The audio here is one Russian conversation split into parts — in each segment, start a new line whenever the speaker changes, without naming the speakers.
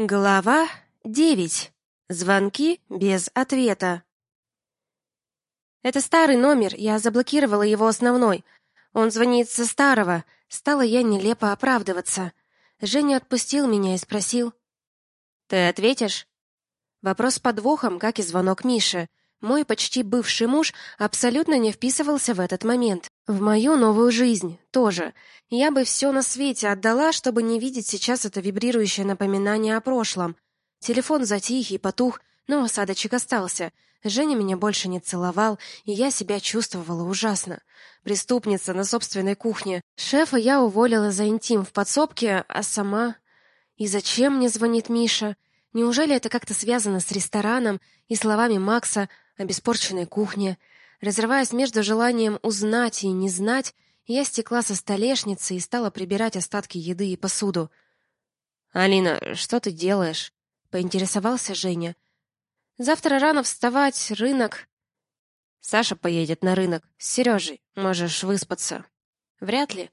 Глава девять. Звонки без ответа. Это старый номер, я заблокировала его основной. Он звонит со старого. Стала я нелепо оправдываться. Женя отпустил меня и спросил: "Ты ответишь?" Вопрос подвохом, как и звонок Миши. Мой почти бывший муж абсолютно не вписывался в этот момент. В мою новую жизнь тоже. Я бы все на свете отдала, чтобы не видеть сейчас это вибрирующее напоминание о прошлом. Телефон затих и потух, но осадочек остался. Женя меня больше не целовал, и я себя чувствовала ужасно. Преступница на собственной кухне. Шефа я уволила за интим в подсобке, а сама... И зачем мне звонит Миша? Неужели это как-то связано с рестораном и словами Макса о беспорченной кухне? Разрываясь между желанием узнать и не знать, я стекла со столешницы и стала прибирать остатки еды и посуду. «Алина, что ты делаешь?» — поинтересовался Женя. «Завтра рано вставать, рынок...» «Саша поедет на рынок с Сережей. Можешь выспаться». «Вряд ли».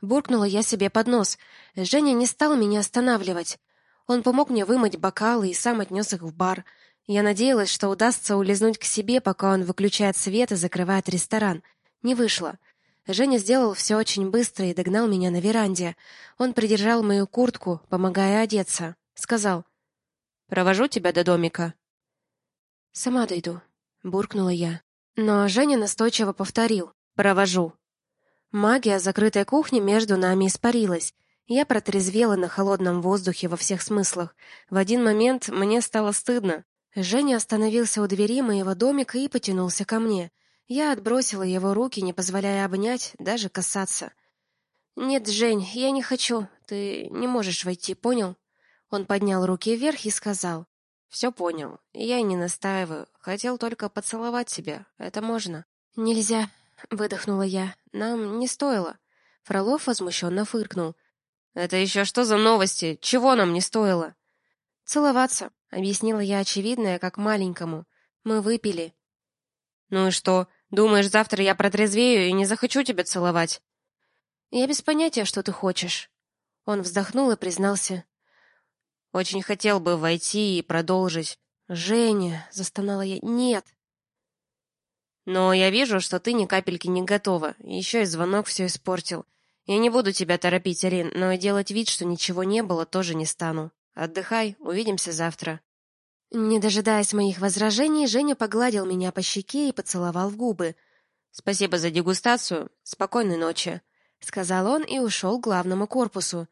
Буркнула я себе под нос. Женя не стал меня останавливать. Он помог мне вымыть бокалы и сам отнес их в бар — я надеялась, что удастся улизнуть к себе, пока он выключает свет и закрывает ресторан. Не вышло. Женя сделал все очень быстро и догнал меня на веранде. Он придержал мою куртку, помогая одеться. Сказал, «Провожу тебя до домика». «Сама дойду», — буркнула я. Но Женя настойчиво повторил, «Провожу». Магия закрытой кухни между нами испарилась. Я протрезвела на холодном воздухе во всех смыслах. В один момент мне стало стыдно. Женя остановился у двери моего домика и потянулся ко мне. Я отбросила его руки, не позволяя обнять, даже касаться. «Нет, Жень, я не хочу. Ты не можешь войти, понял?» Он поднял руки вверх и сказал. «Все понял. Я не настаиваю. Хотел только поцеловать тебя. Это можно?» «Нельзя», — выдохнула я. «Нам не стоило». Фролов возмущенно фыркнул. «Это еще что за новости? Чего нам не стоило?» «Целоваться», — объяснила я очевидное, как маленькому. «Мы выпили». «Ну и что? Думаешь, завтра я протрезвею и не захочу тебя целовать?» «Я без понятия, что ты хочешь». Он вздохнул и признался. «Очень хотел бы войти и продолжить». «Женя», — застонала я, — «нет». «Но я вижу, что ты ни капельки не готова. Еще и звонок все испортил. Я не буду тебя торопить, Арин, но и делать вид, что ничего не было, тоже не стану». Отдыхай, увидимся завтра. Не дожидаясь моих возражений, Женя погладил меня по щеке и поцеловал в губы. Спасибо за дегустацию. Спокойной ночи, сказал он и ушел к главному корпусу.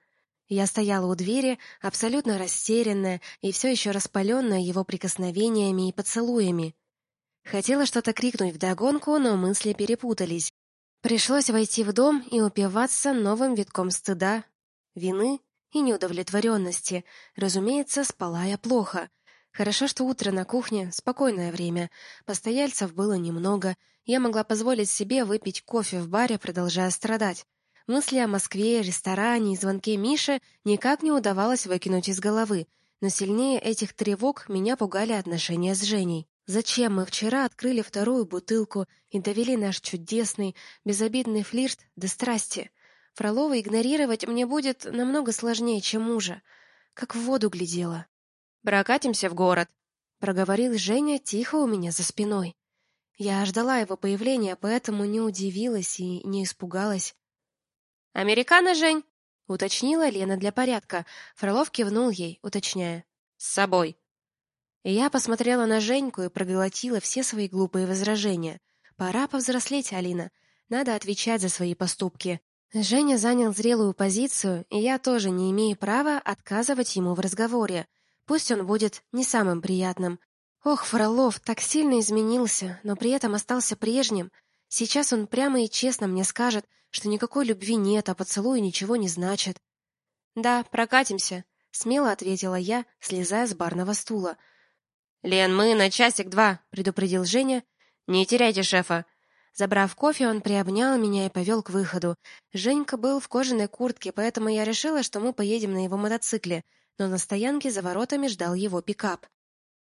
Я стояла у двери, абсолютно растерянная и все еще распаленная его прикосновениями и поцелуями. Хотела что-то крикнуть вдогонку, но мысли перепутались. Пришлось войти в дом и упиваться новым витком стыда, вины и неудовлетворенности. Разумеется, спала я плохо. Хорошо, что утро на кухне, спокойное время. Постояльцев было немного. Я могла позволить себе выпить кофе в баре, продолжая страдать. Мысли о Москве, ресторане и звонке Миши никак не удавалось выкинуть из головы. Но сильнее этих тревог меня пугали отношения с Женей. Зачем мы вчера открыли вторую бутылку и довели наш чудесный, безобидный флирт до страсти? Фролова игнорировать мне будет намного сложнее, чем мужа. Как в воду глядела. «Прокатимся в город», — проговорил Женя тихо у меня за спиной. Я ждала его появления, поэтому не удивилась и не испугалась. «Американо, Жень?» — уточнила Лена для порядка. Фролов кивнул ей, уточняя. «С собой». Я посмотрела на Женьку и проглотила все свои глупые возражения. Пора повзрослеть, Алина. Надо отвечать за свои поступки. Женя занял зрелую позицию, и я тоже не имею права отказывать ему в разговоре. Пусть он будет не самым приятным. Ох, Фролов так сильно изменился, но при этом остался прежним. Сейчас он прямо и честно мне скажет, что никакой любви нет, а поцелуй ничего не значит. «Да, прокатимся», — смело ответила я, слезая с барного стула. «Лен, мы на часик-два», — предупредил Женя. «Не теряйте шефа. Забрав кофе, он приобнял меня и повел к выходу. Женька был в кожаной куртке, поэтому я решила, что мы поедем на его мотоцикле, но на стоянке за воротами ждал его пикап.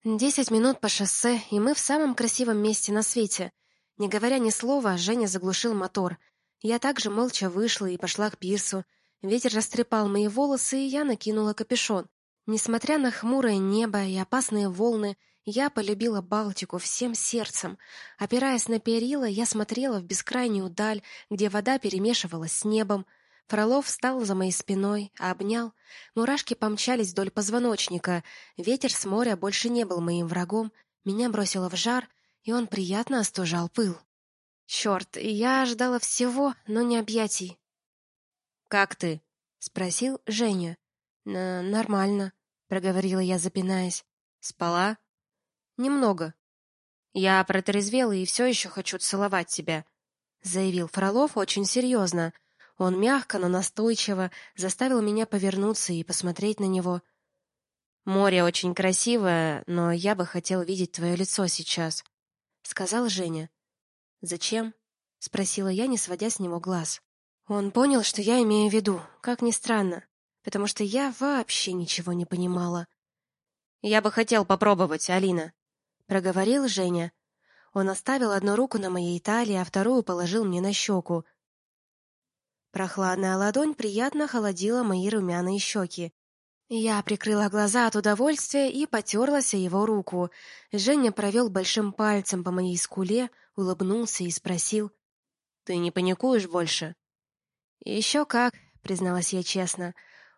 Десять минут по шоссе, и мы в самом красивом месте на свете. Не говоря ни слова, Женя заглушил мотор. Я также молча вышла и пошла к пирсу. Ветер растрепал мои волосы, и я накинула капюшон. Несмотря на хмурое небо и опасные волны, я полюбила Балтику всем сердцем. Опираясь на перила, я смотрела в бескрайнюю даль, где вода перемешивалась с небом. Фролов встал за моей спиной, обнял. Мурашки помчались вдоль позвоночника. Ветер с моря больше не был моим врагом. Меня бросило в жар, и он приятно остужал пыл. Черт, я ожидала всего, но не объятий.
«Как ты?»
— спросил Женя. «Нормально», — проговорила я, запинаясь.
«Спала?»
Немного.
Я протрезвел и все еще хочу целовать тебя,
заявил Фролов очень серьезно. Он мягко, но настойчиво заставил меня повернуться и посмотреть на него.
Море очень красивое, но я бы хотел видеть твое лицо сейчас, сказал Женя.
Зачем? спросила я, не сводя с него глаз. Он понял, что я имею в виду, как ни странно, потому что я вообще ничего не понимала.
Я бы хотел попробовать, Алина,
проговорил Женя. Он оставил одну руку на моей талии, а вторую положил мне на щеку. Прохладная ладонь приятно холодила мои румяные щеки. Я прикрыла глаза от удовольствия и потерлась о его руку. Женя провел большим пальцем по моей скуле, улыбнулся и спросил:
"Ты не паникуешь больше?"
«Еще как", призналась я честно.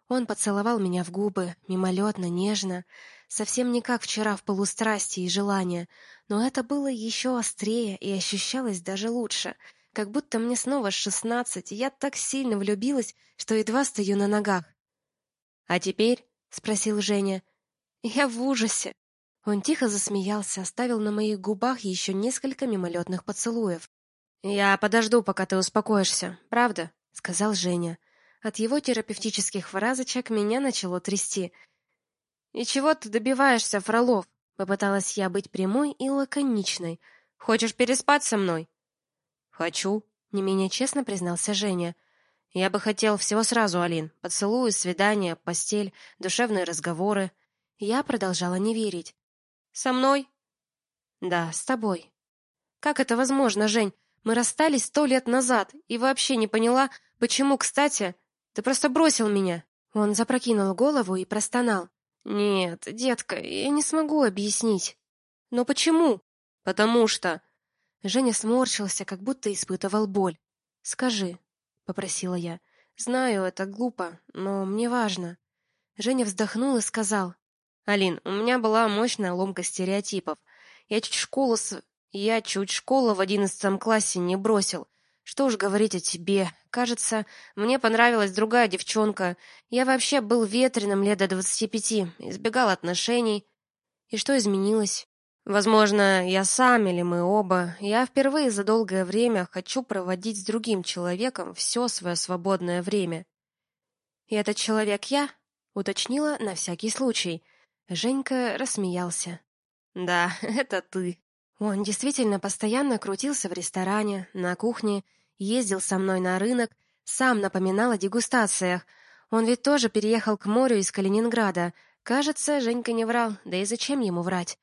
Он поцеловал меня в губы, мимолетно, нежно, совсем не как вчера в полустрасти и желании, но это было еще острее и ощущалось даже лучше, как будто мне снова шестнадцать, и я так сильно влюбилась, что едва стою на ногах.
«А теперь?»
— спросил Женя. «Я в ужасе». Он тихо засмеялся, оставил на моих губах еще несколько мимолетных поцелуев.
«Я подожду, пока ты успокоишься, правда?»
— сказал Женя. От его терапевтических фразочек меня начало трясти — «И чего ты добиваешься, Фролов?» Попыталась я быть прямой и лаконичной. «Хочешь переспать со мной?»
«Хочу», —
не менее честно признался Женя.
«Я бы хотел всего сразу, Алин. Поцелуи, свидания, постель, душевные разговоры».
Я продолжала не верить.
«Со мной?»
«Да, с тобой». «Как это возможно, Жень? Мы расстались сто лет назад, и вообще не поняла, почему, кстати, ты просто бросил меня». Он запрокинул голову и простонал. Нет, детка, я не смогу объяснить. Но почему?
Потому что
Женя сморщился, как будто испытывал боль. Скажи, попросила я. Знаю, это глупо, но мне важно. Женя вздохнул и сказал:
"Алин, у меня была мощная ломка стереотипов. Я чуть школу с я чуть школу в одиннадцатом классе не бросил. Что уж говорить о тебе. Кажется, мне понравилась другая девчонка. Я вообще был ветреным лет до двадцати пяти, избегал отношений. И что изменилось? Возможно, я сам или мы оба. Я впервые за долгое время хочу проводить с другим человеком все свое свободное время.
И этот человек я, уточнила на всякий случай. Женька рассмеялся.
Да, это ты.
Он действительно постоянно крутился в ресторане, на кухне, ездил со мной на рынок, сам напоминал о дегустациях. Он ведь тоже переехал к морю из Калининграда. Кажется, Женька не врал, да и зачем ему врать?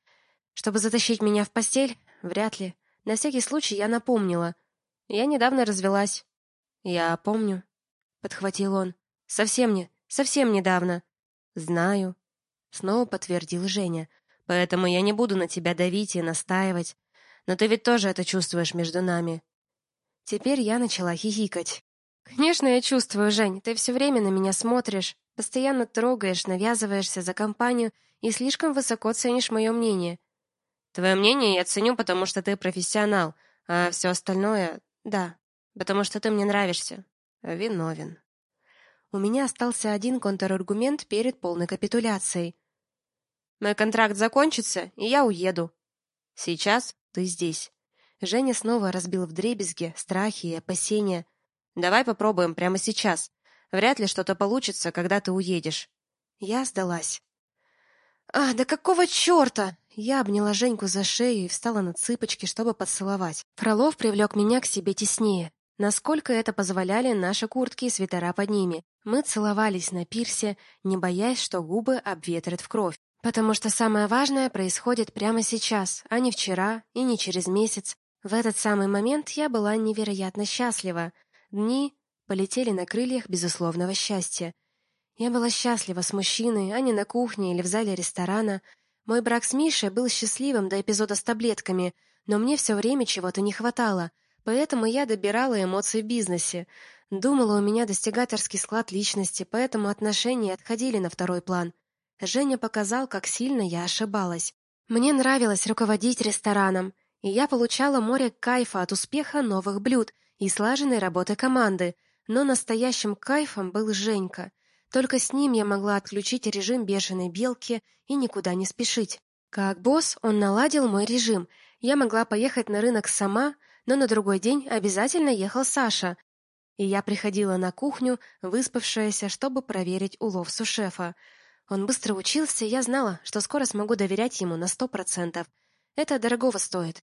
Чтобы затащить меня в постель? Вряд ли. На всякий случай я напомнила. Я недавно развелась.
Я помню,
подхватил он. Совсем не, совсем недавно.
Знаю, снова подтвердил Женя. Поэтому я не буду на тебя давить и настаивать. Но ты ведь тоже это чувствуешь между нами.
Теперь я начала хихикать. Конечно, я чувствую, Жень. Ты все время на меня смотришь, постоянно трогаешь, навязываешься за компанию и слишком высоко ценишь мое мнение.
Твое мнение я ценю, потому что ты профессионал, а все остальное да, потому что ты мне нравишься. Виновен.
У меня остался один контраргумент перед полной капитуляцией.
Мой контракт закончится, и я уеду. Сейчас ты здесь.
Женя снова разбил вдребезги страхи и опасения.
Давай попробуем прямо сейчас. Вряд ли что-то получится, когда ты уедешь.
Я сдалась. А, да какого черта? Я обняла Женьку за шею и встала на цыпочки, чтобы поцеловать. Фролов привлек меня к себе теснее, насколько это позволяли наши куртки и свитера под ними. Мы целовались на пирсе, не боясь, что губы обветрят в кровь. Потому что самое важное происходит прямо сейчас, а не вчера и не через месяц. В этот самый момент я была невероятно счастлива. Дни полетели на крыльях безусловного счастья. Я была счастлива с мужчиной, а не на кухне или в зале ресторана. Мой брак с Мишей был счастливым до эпизода с таблетками, но мне все время чего-то не хватало, поэтому я добирала эмоции в бизнесе. Думала, у меня достигаторский склад личности, поэтому отношения отходили на второй план. Женя показал, как сильно я ошибалась. Мне нравилось руководить рестораном, и я получала море кайфа от успеха новых блюд и слаженной работы команды, но настоящим кайфом был Женька. Только с ним я могла отключить режим бешеной белки и никуда не спешить. Как босс, он наладил мой режим. Я могла поехать на рынок сама, но на другой день обязательно ехал Саша. И я приходила на кухню, выспавшаяся, чтобы проверить улов сушефа. Он быстро учился, и я знала, что скоро смогу доверять ему на сто процентов. Это дорогого стоит.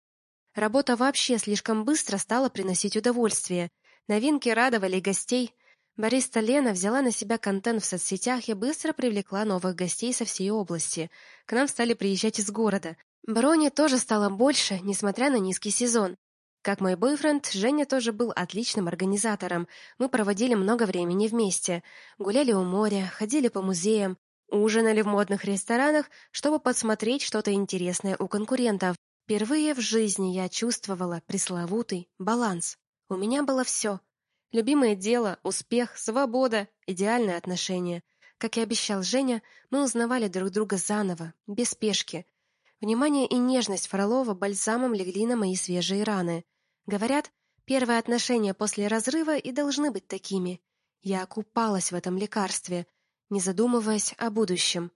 Работа вообще слишком быстро стала приносить удовольствие. Новинки радовали гостей. Бориста Лена взяла на себя контент в соцсетях и быстро привлекла новых гостей со всей области. К нам стали приезжать из города. Брони тоже стало больше, несмотря на низкий сезон. Как мой бойфренд, Женя тоже был отличным организатором. Мы проводили много времени вместе. Гуляли у моря, ходили по музеям, ужинали в модных ресторанах, чтобы подсмотреть что-то интересное у конкурентов. Впервые в жизни я чувствовала пресловутый баланс. У меня было все. Любимое дело, успех, свобода, идеальные отношения. Как и обещал Женя, мы узнавали друг друга заново, без спешки. Внимание и нежность Фролова бальзамом легли на мои свежие раны. Говорят, первые отношения после разрыва и должны быть такими. Я окупалась в этом лекарстве, не задумываясь о будущем.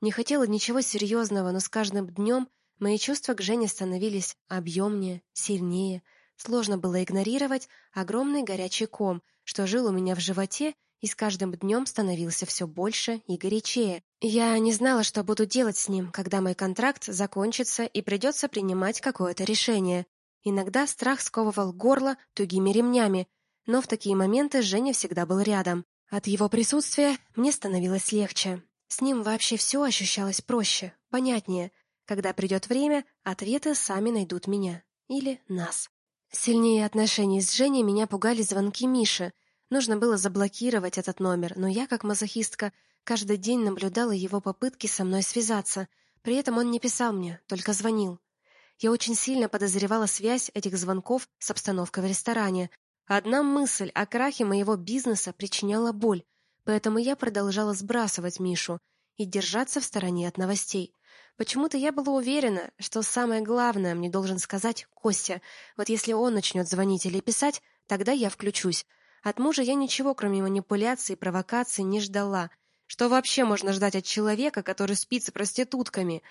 Не хотела ничего серьезного, но с каждым днем Мои чувства к Жене становились объемнее, сильнее. Сложно было игнорировать огромный горячий ком, что жил у меня в животе и с каждым днем становился все больше и горячее. Я не знала, что буду делать с ним, когда мой контракт закончится и придется принимать какое-то решение. Иногда страх сковывал горло тугими ремнями, но в такие моменты Женя всегда был рядом. От его присутствия мне становилось легче. С ним вообще все ощущалось проще, понятнее. Когда придет время, ответы сами найдут меня. Или нас. Сильнее отношений с Женей меня пугали звонки Миши. Нужно было заблокировать этот номер, но я, как мазохистка, каждый день наблюдала его попытки со мной связаться. При этом он не писал мне, только звонил. Я очень сильно подозревала связь этих звонков с обстановкой в ресторане. Одна мысль о крахе моего бизнеса причиняла боль, поэтому я продолжала сбрасывать Мишу и держаться в стороне от новостей. Почему-то я была уверена, что самое главное мне должен сказать Костя. Вот если он начнет звонить или писать, тогда я включусь. От мужа я ничего, кроме манипуляций и провокаций, не ждала. Что вообще можно ждать от человека, который спит с проститутками?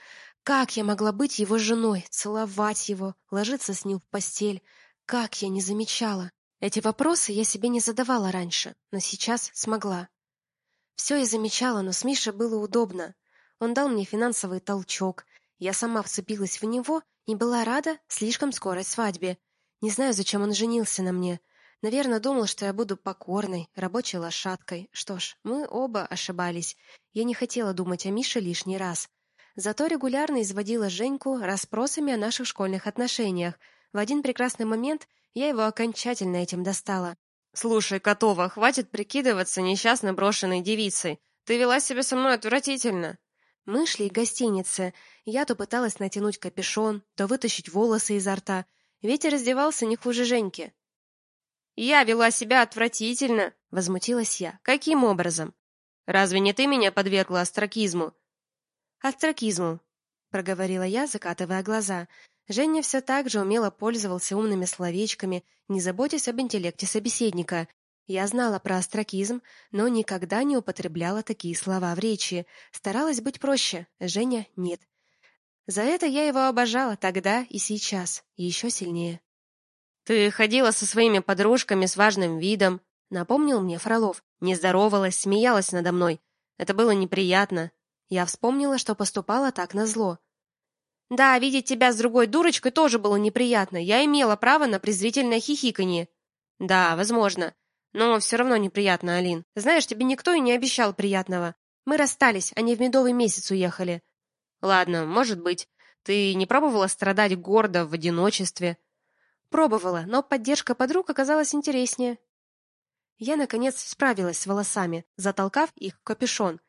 Как я могла быть его женой, целовать его, ложиться с ним в постель? Как я не замечала? Эти вопросы я себе не задавала раньше, но сейчас смогла. Все я замечала, но с Мишей было удобно. Он дал мне финансовый толчок. Я сама вцепилась в него и была рада слишком скорой свадьбе. Не знаю, зачем он женился на мне. Наверное, думал, что я буду покорной, рабочей лошадкой. Что ж, мы оба ошибались. Я не хотела думать о Мише лишний раз. Зато регулярно изводила Женьку расспросами о наших школьных отношениях. В один прекрасный момент я его окончательно этим достала.
«Слушай, Котова, хватит прикидываться несчастно брошенной девицей. Ты вела себя со мной отвратительно».
Мы шли к гостинице. Я то пыталась натянуть капюшон, то вытащить волосы изо рта. Ветер раздевался не хуже Женьки.
«Я вела себя отвратительно!»
— возмутилась я. «Каким образом?»
«Разве не ты меня подвергла астракизму?»
«Астракизму», — проговорила я, закатывая глаза. Женя все так же умело пользовался умными словечками, не заботясь об интеллекте собеседника. Я знала про астракизм, но никогда не употребляла такие слова в речи. Старалась быть проще, Женя — нет. За это я его обожала тогда и сейчас, еще сильнее.
«Ты ходила со своими подружками с важным видом», — напомнил мне Фролов. «Не здоровалась, смеялась надо мной. Это было неприятно». Я вспомнила, что поступала так назло. «Да, видеть тебя с другой дурочкой тоже было неприятно. Я имела право на презрительное хихиканье». «Да, возможно. Но все равно неприятно, Алин. Знаешь, тебе никто и не обещал приятного. Мы расстались, не в медовый месяц уехали. Ладно, может быть. Ты не пробовала страдать гордо в одиночестве?
Пробовала, но поддержка подруг оказалась интереснее. Я, наконец, справилась с волосами, затолкав их в капюшон.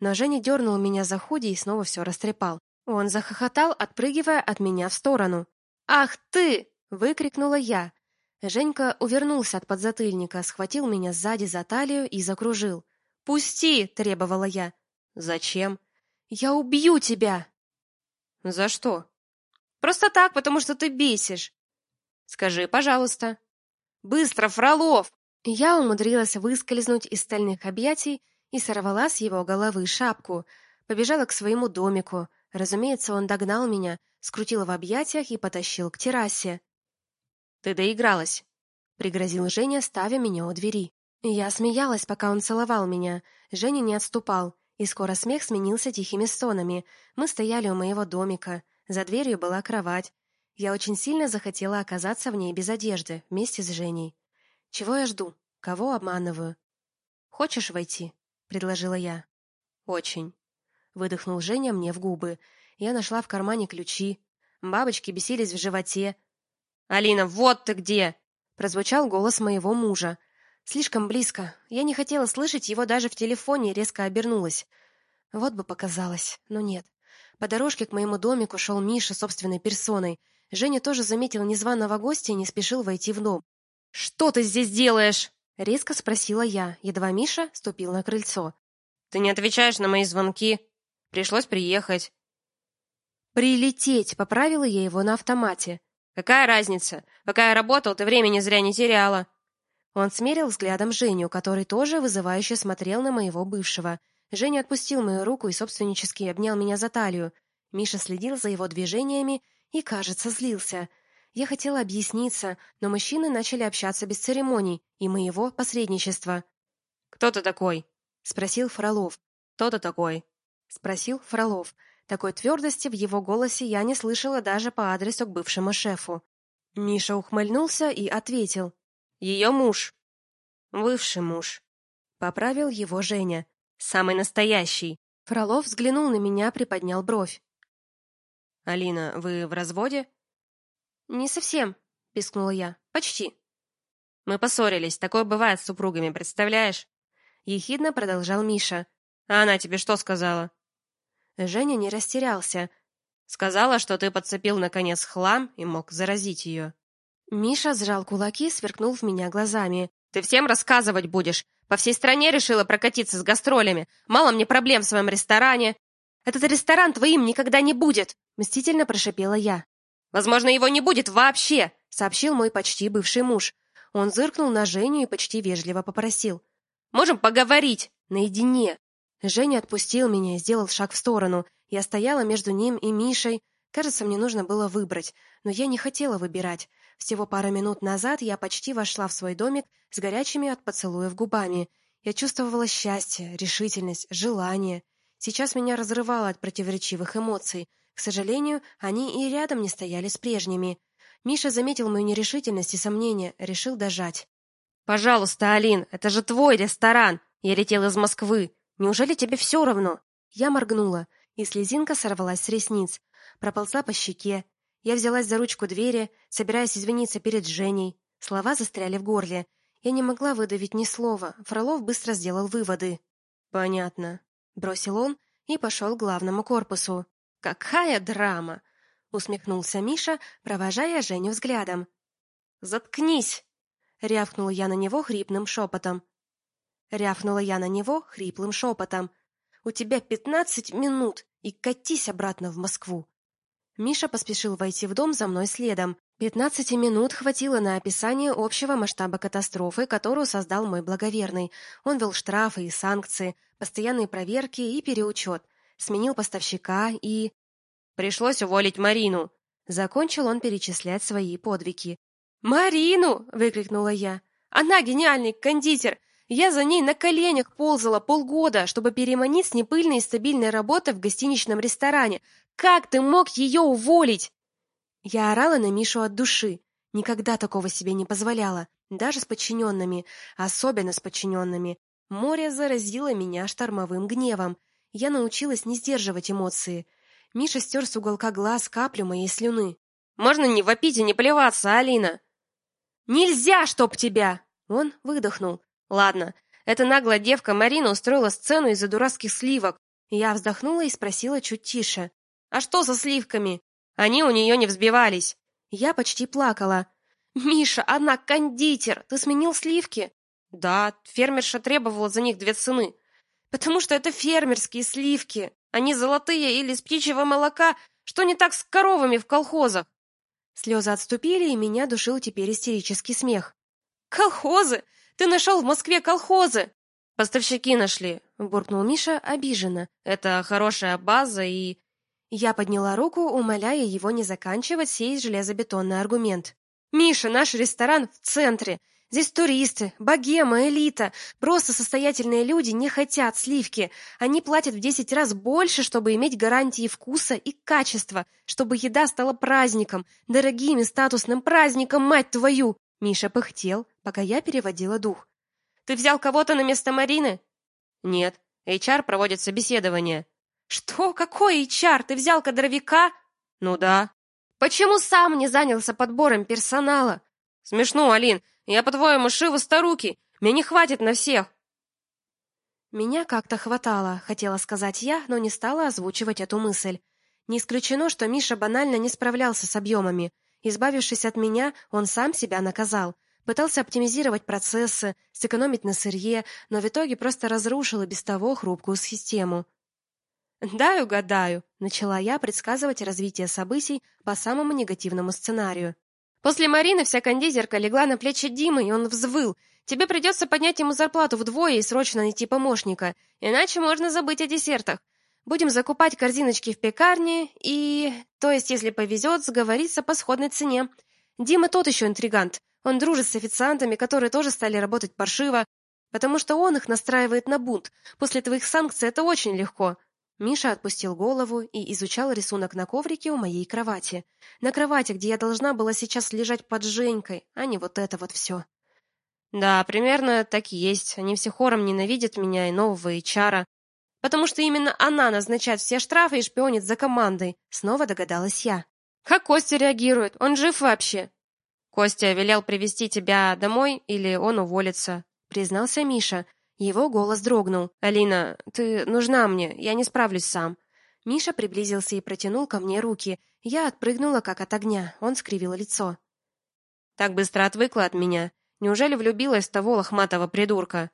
Но Женя дернул меня за худи и снова все растрепал. Он захохотал, отпрыгивая от меня в сторону. «Ах ты!» — выкрикнула я. Женька увернулся от подзатыльника, схватил меня сзади за талию и закружил. «Пусти!» — требовала я.
«Зачем?»
«Я убью тебя!»
«За что?»
«Просто так, потому что ты бесишь!»
«Скажи, пожалуйста!»
«Быстро, Фролов!» Я умудрилась выскользнуть из стальных объятий и сорвала с его головы шапку. Побежала к своему домику. Разумеется, он догнал меня, скрутил в объятиях и потащил к террасе.
«Ты доигралась!» — пригрозил Женя, ставя меня у двери.
Я смеялась, пока он целовал меня. Женя не отступал, и скоро смех сменился тихими стонами. Мы стояли у моего домика. За дверью была кровать. Я очень сильно захотела оказаться в ней без одежды, вместе с Женей. Чего я жду? Кого обманываю? Хочешь войти? предложила я.
Очень.
Выдохнул Женя мне в губы. Я нашла в кармане ключи. Бабочки бесились в животе.
Алина, вот ты где!
прозвучал голос моего мужа. Слишком близко. Я не хотела слышать его даже в телефоне резко обернулась. Вот бы показалось, но нет. По дорожке к моему домику шел Миша собственной персоной. Женя тоже заметил незваного гостя и не спешил войти в дом.
«Что ты здесь делаешь?»
— резко спросила я, едва Миша ступил на крыльцо.
«Ты не отвечаешь на мои звонки. Пришлось приехать».
«Прилететь!» — поправила я его на автомате.
«Какая разница? Пока я работал, ты времени зря не теряла».
Он смерил взглядом Женю, который тоже вызывающе смотрел на моего бывшего. Женя отпустил мою руку и собственнически обнял меня за талию. Миша следил за его движениями и, кажется, злился — я хотела объясниться, но мужчины начали общаться без церемоний и моего посредничества.
«Кто ты такой?»
— спросил Фролов.
«Кто ты такой?»
— спросил Фролов. Такой твердости в его голосе я не слышала даже по адресу к бывшему шефу. Миша ухмыльнулся и ответил.
«Ее муж».
«Бывший муж». Поправил его Женя.
«Самый настоящий».
Фролов взглянул на меня, приподнял бровь.
«Алина, вы в разводе?»
«Не совсем», — пискнула я. «Почти».
«Мы поссорились. Такое бывает с супругами, представляешь?»
Ехидно продолжал Миша.
«А она тебе что сказала?»
Женя не растерялся.
«Сказала, что ты подцепил, наконец, хлам и мог заразить ее».
Миша сжал кулаки, сверкнул в меня глазами.
«Ты всем рассказывать будешь. По всей стране решила прокатиться с гастролями. Мало мне проблем в своем ресторане».
«Этот ресторан твоим никогда не будет!» Мстительно прошипела я.
Возможно, его не будет вообще,
сообщил мой почти бывший муж. Он зыркнул на Женю и почти вежливо попросил:
"Можем поговорить
наедине". Женя отпустил меня и сделал шаг в сторону. Я стояла между ним и Мишей. Кажется, мне нужно было выбрать, но я не хотела выбирать. Всего пару минут назад я почти вошла в свой домик с горячими от поцелуев губами. Я чувствовала счастье, решительность, желание. Сейчас меня разрывало от противоречивых эмоций. К сожалению, они и рядом не стояли с прежними. Миша заметил мою нерешительность и сомнение, решил дожать.
«Пожалуйста, Алин, это же твой ресторан! Я летел из Москвы. Неужели тебе все равно?»
Я моргнула, и слезинка сорвалась с ресниц. Проползла по щеке. Я взялась за ручку двери, собираясь извиниться перед Женей. Слова застряли в горле. Я не могла выдавить ни слова. Фролов быстро сделал выводы.
«Понятно», —
бросил он и пошел к главному корпусу. Какая драма, усмехнулся Миша, провожая Женю взглядом. Заткнись, рявкнула я на него хриплым шепотом. Рявкнула я на него хриплым шепотом. У тебя пятнадцать минут и катись обратно в Москву. Миша поспешил войти в дом за мной следом. Пятнадцати минут хватило на описание общего масштаба катастрофы, которую создал мой благоверный. Он вел штрафы и санкции, постоянные проверки и переучет сменил поставщика и...
Пришлось уволить Марину.
Закончил он перечислять свои подвиги.
«Марину!» — выкрикнула я. «Она гениальный кондитер! Я за ней на коленях ползала полгода, чтобы переманить с непыльной и стабильной работы в гостиничном ресторане. Как ты мог ее уволить?»
Я орала на Мишу от души. Никогда такого себе не позволяла, даже с подчиненными, особенно с подчиненными. Море заразило меня штормовым гневом. Я научилась не сдерживать эмоции. Миша стер с уголка глаз каплю моей слюны.
«Можно не вопить и не плеваться, Алина!»
«Нельзя, чтоб тебя!» Он выдохнул.
Ладно, эта наглая девка Марина устроила сцену из-за дурацких сливок. Я вздохнула и спросила чуть тише. «А что со сливками? Они у нее не взбивались». Я почти плакала. «Миша, она кондитер! Ты сменил сливки?» «Да, фермерша требовала за них две цены. Потому что это фермерские сливки. Они золотые или из птичьего молока. Что не так с коровами в колхозах?» Слезы отступили, и меня душил теперь истерический смех. «Колхозы! Ты нашел в Москве колхозы!» «Поставщики нашли», — буркнул Миша обиженно. «Это хорошая база и...» Я подняла руку, умоляя его не заканчивать сей железобетонный аргумент. «Миша, наш ресторан в центре. Здесь туристы, богема, элита. Просто состоятельные люди не хотят сливки. Они платят в десять раз больше, чтобы иметь гарантии вкуса и качества, чтобы еда стала праздником, дорогим и статусным праздником, мать твою!» Миша пыхтел, пока я переводила дух. «Ты взял кого-то на место Марины?» «Нет. HR проводит собеседование». «Что? Какой HR? Ты взял кадровика?» «Ну да». «Почему сам не занялся подбором персонала?» «Смешно, Алин. Я, по-твоему, шива старуки. Мне не хватит на всех.
Меня как-то хватало, хотела сказать я, но не стала озвучивать эту мысль. Не исключено, что Миша банально не справлялся с объемами. Избавившись от меня, он сам себя наказал. Пытался оптимизировать процессы, сэкономить на сырье, но в итоге просто разрушил и без того хрупкую систему. «Дай угадаю», — начала я предсказывать развитие событий по самому негативному сценарию. После Марины вся кондитерка легла на плечи Димы, и он взвыл. Тебе придется поднять ему зарплату вдвое и срочно найти помощника, иначе можно забыть о десертах. Будем закупать корзиночки в пекарне и... То есть, если повезет, сговориться по сходной цене. Дима тот еще интригант. Он дружит с официантами, которые тоже стали работать паршиво, потому что он их настраивает на бунт. После твоих санкций это очень легко. Миша отпустил голову и изучал рисунок на коврике у моей кровати. На кровати, где я должна была сейчас лежать под Женькой, а не вот это вот все.
Да, примерно так и есть. Они все хором ненавидят меня и нового HR, потому что именно она назначает все штрафы и шпионит за командой, снова догадалась я. Как Костя реагирует? Он жив вообще? Костя велел привести тебя домой или он уволится, признался Миша. Его голос дрогнул. «Алина, ты нужна мне, я не справлюсь сам». Миша приблизился и протянул ко мне руки. Я отпрыгнула, как от огня. Он скривил лицо. «Так быстро отвыкла от меня. Неужели влюбилась того лохматого придурка?»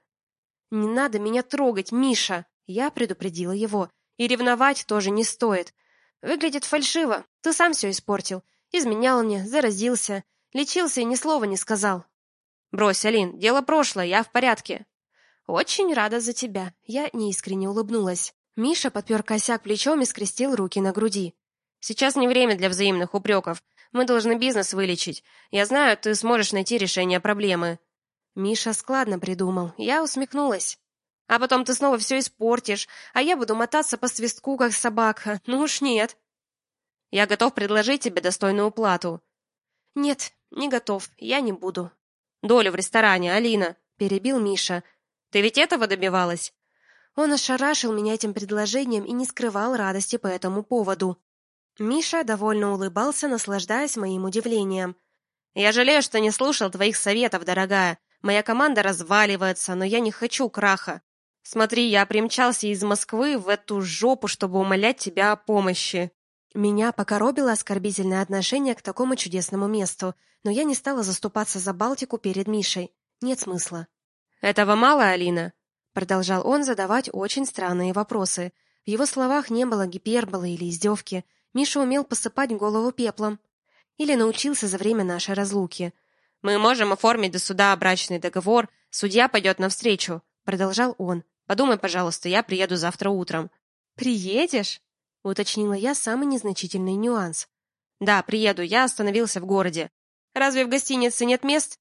«Не надо меня трогать, Миша!» Я предупредила его. «И ревновать тоже не стоит. Выглядит фальшиво. Ты сам все испортил. Изменял мне, заразился. Лечился и ни слова не сказал». «Брось, Алин, дело прошлое, я в порядке. «Очень рада за тебя». Я неискренне улыбнулась. Миша подпер косяк плечом и скрестил руки на груди. «Сейчас не время для взаимных упреков. Мы должны бизнес вылечить. Я знаю, ты сможешь найти решение проблемы». Миша складно придумал. Я усмехнулась. «А потом ты снова все испортишь, а я буду мотаться по свистку, как собака. Ну уж нет». «Я готов предложить тебе достойную плату». «Нет, не готов. Я не буду». «Долю в ресторане, Алина», — перебил Миша. Ты ведь этого добивалась?» Он ошарашил меня этим предложением и не скрывал радости по этому поводу. Миша довольно улыбался, наслаждаясь моим удивлением. «Я жалею, что не слушал твоих советов, дорогая. Моя команда разваливается, но я не хочу краха. Смотри, я примчался из Москвы в эту жопу, чтобы умолять тебя о помощи». Меня покоробило оскорбительное отношение к такому чудесному месту, но я не стала заступаться за Балтику перед Мишей. Нет смысла. «Этого мало, Алина?» Продолжал он задавать очень странные вопросы. В его словах не было гиперболы или издевки. Миша умел посыпать голову пеплом. Или научился за время нашей разлуки. «Мы можем оформить до суда брачный договор, судья пойдет навстречу», — продолжал он. «Подумай, пожалуйста, я приеду завтра утром». «Приедешь?» — уточнила я самый незначительный нюанс. «Да, приеду, я остановился в городе. Разве в гостинице нет мест?»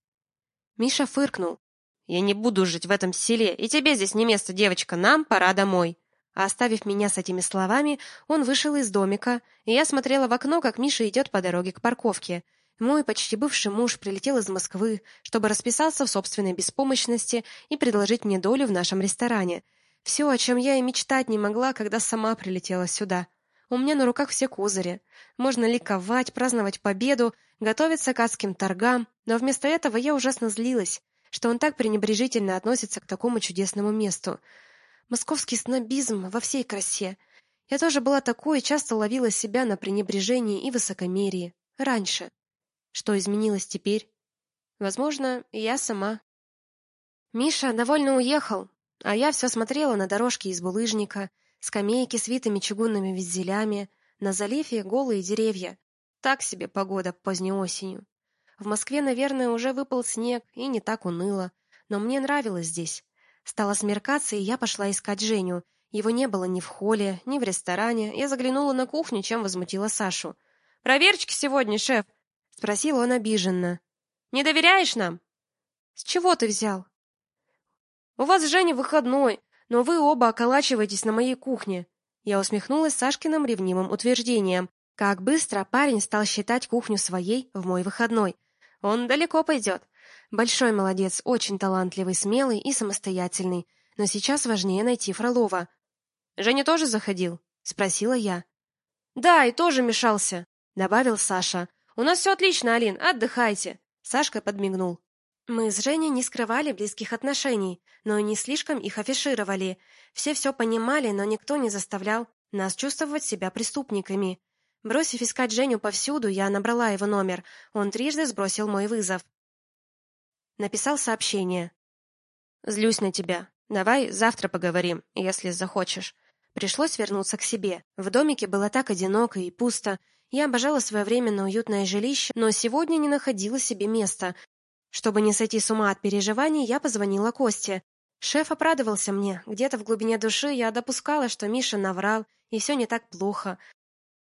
Миша фыркнул. Я не буду жить в этом селе, и тебе здесь не место, девочка, нам пора домой. А оставив меня с этими словами, он вышел из домика, и я смотрела в окно, как Миша идет по дороге к парковке. Мой почти бывший муж прилетел из Москвы, чтобы расписаться в собственной беспомощности и предложить мне долю в нашем ресторане. Все, о чем я и мечтать не могла, когда сама прилетела сюда. У меня на руках все козыри. Можно ликовать, праздновать победу, готовиться к адским торгам, но вместо этого я ужасно злилась.
что он так пренебрежительно относится к такому чудесному месту. Московский снобизм во всей красе. Я тоже была такой и часто ловила себя на пренебрежении и высокомерии. Раньше. Что изменилось теперь? Возможно, я сама. Миша довольно уехал, а я все смотрела на дорожки из булыжника, скамейки с витыми чугунными визелями, на заливе голые деревья. Так себе погода поздней осенью. В Москве, наверное, уже выпал снег, и не так уныло, но мне нравилось здесь. Стало смеркаться, и я пошла искать Женю. Его не было ни в холле, ни в ресторане. Я заглянула на кухню, чем возмутила Сашу. «Проверочки сегодня, шеф?» — спросил он обиженно. «Не доверяешь нам?» «С чего ты взял?» «У вас, Женя, выходной, но вы оба околачиваетесь на моей кухне». Я усмехнулась Сашкиным ревнивым утверждением. Как быстро парень стал считать кухню своей в мой выходной. Он далеко пойдет. Большой молодец, очень талантливый, смелый и самостоятельный. Но сейчас важнее найти Фролова. «Женя тоже заходил?» — спросила я. «Да, и тоже мешался», — добавил Саша. «У нас все отлично, Алин, отдыхайте». Сашка подмигнул. Мы с Женей не скрывали близких отношений, но и не слишком их афишировали. Все все понимали, но никто не заставлял нас чувствовать себя преступниками. Бросив искать Женю повсюду, я набрала его номер. Он трижды сбросил мой вызов. Написал сообщение. «Злюсь на тебя. Давай завтра поговорим, если захочешь». Пришлось вернуться к себе. В домике было так одиноко и пусто. Я обожала свое временно уютное жилище, но сегодня не находила себе места. Чтобы не сойти с ума от переживаний, я позвонила Косте. Шеф обрадовался мне. Где-то в глубине души я допускала, что Миша наврал, и все не так плохо.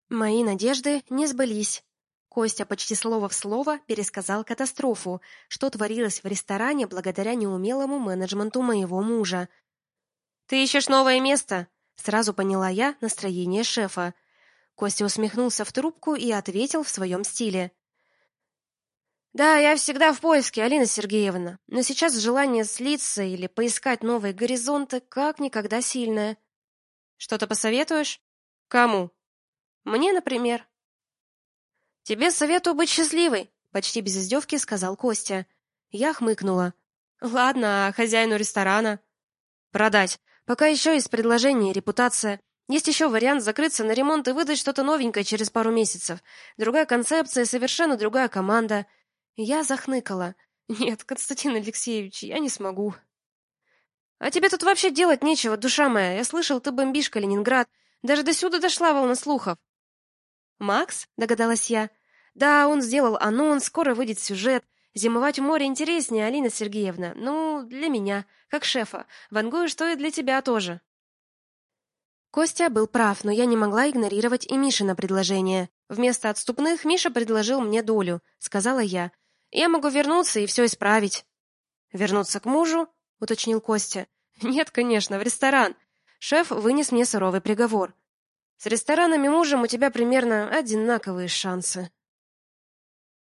Мои надежды не сбылись. Костя почти слово в слово пересказал катастрофу, что творилось в ресторане благодаря неумелому менеджменту моего мужа. «Ты ищешь новое место?» Сразу поняла я настроение шефа. Костя усмехнулся в трубку и ответил в своем стиле. «Да, я всегда в поиске, Алина Сергеевна, но сейчас желание слиться или поискать новые горизонты как никогда сильное. Что-то посоветуешь? Кому?» Мне, например. Тебе советую быть счастливой, почти без издевки сказал Костя. Я хмыкнула. Ладно, а хозяину ресторана продать. Пока еще есть предложение, репутация. Есть еще вариант закрыться на ремонт и выдать что-то новенькое через пару месяцев. Другая концепция, совершенно другая команда. Я захныкала. Нет, Константин Алексеевич, я не смогу. А тебе тут вообще делать нечего, душа моя. Я слышал, ты бомбишь Калининград. Даже до сюда дошла волна слухов. «Макс?» — догадалась я. «Да, он сделал анонс, скоро выйдет сюжет. Зимовать в море интереснее, Алина Сергеевна. Ну, для меня, как шефа. Вангую, что и для тебя тоже». Костя был прав, но я не могла игнорировать и Мишина предложение. Вместо отступных Миша предложил мне долю, сказала я. Я могу вернуться и все исправить. Вернуться к мужу? уточнил Костя. Нет, конечно, в ресторан. Шеф вынес мне суровый приговор. С ресторанами мужем у тебя примерно одинаковые шансы.